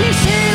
she sees